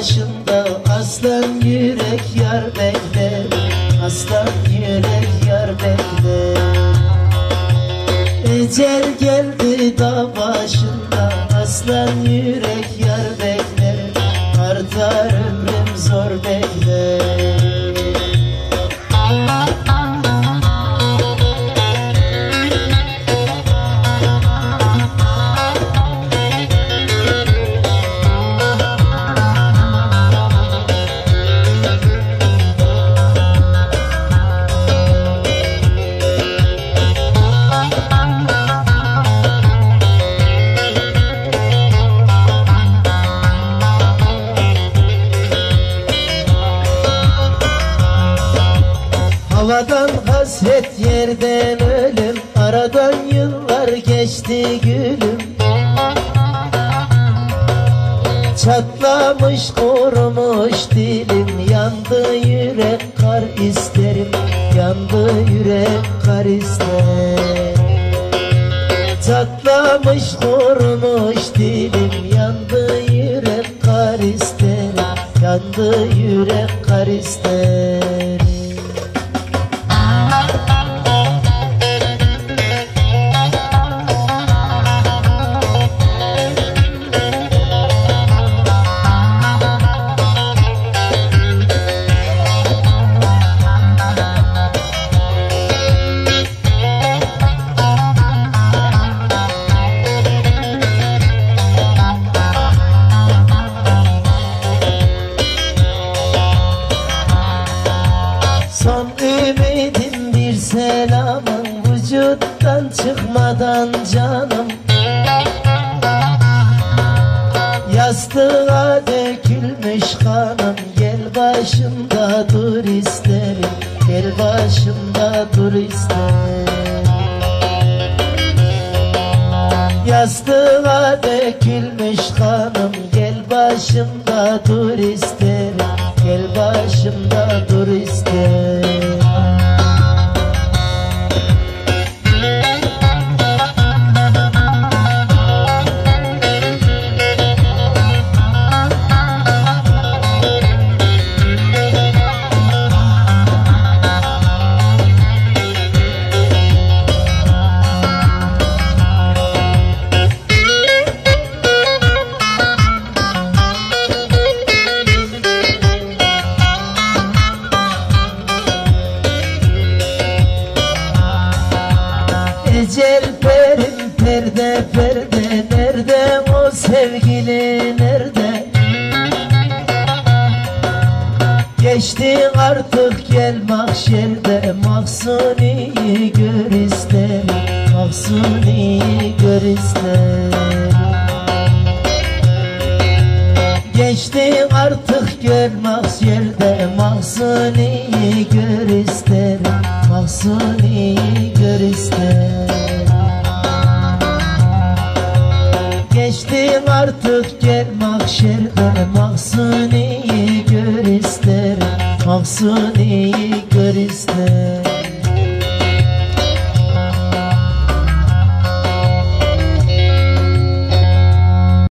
başında Aslan yürek yar bekler Aslan yürek yar bekler Ecel geldi da başında Aslan yürek yar bekler Artar ömrüm zor bekler Havadan hasret yerden ölüm. Aradan yıllar geçti gülüm. Çatlamış kurumuş dilim. Yandı yürek kar isterim. Yandı yürek kar isterim. Çatlamış kurumuş dilim. Yandı yürek kar isterim. Yandı yürek kar isterim Vücuttan çıkmadan canım. Yastığa dökülmüş kanım. Gel başımda dur isterim. Gel başımda dur isterim. Yastığa dökülmüş kanım. Gel başımda dur isterim. Gel başımda dur isterim Ecel perim perde perde Nerede o sevgili nerede? Geçti artık gel mahşerde Mahsuni'yi gör isterim Mahsuni'yi gör isterim Geçti artık gör mahşerde Mahsuni'yi gör isterim Mahsuni'yi gör isterim Geçti artık gel mahşerde Mahsuni'yi gör isterim Mahsuni'yi gör isterim